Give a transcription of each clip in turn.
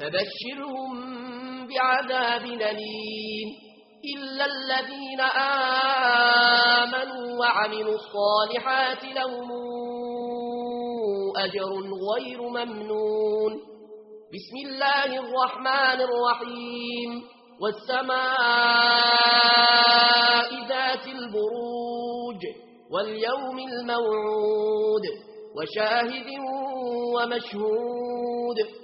فبشرهم بعذاب نليم إلا الذين آمنوا وعملوا الصالحات لهم أجر غير ممنون. بسم الله الرحمن الرحيم. والسماء ذات البروج واليوم الموعود. وشاهد ومشهود.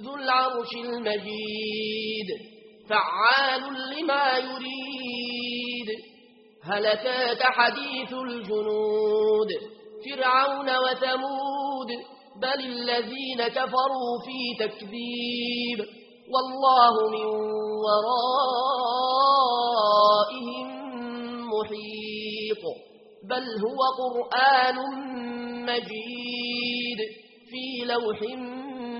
ذو العرش المجيد فعال لما يريد. هل تات حديث الجنود فرعون وثمود بل الذين كفروا في تكذيب. والله من ورائهم محيط. بل هو قرآن مجيد في لوح مجيد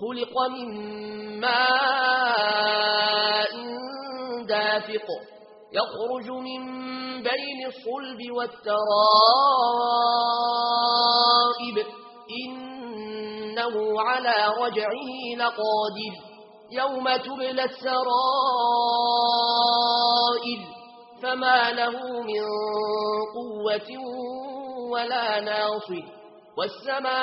خلق من ماء دافق يخرج من بين الصلب والترائب. إنه على رجعه لقادر. يوم تبلى السرائل فما له من قوة ولا ناصر. والسماء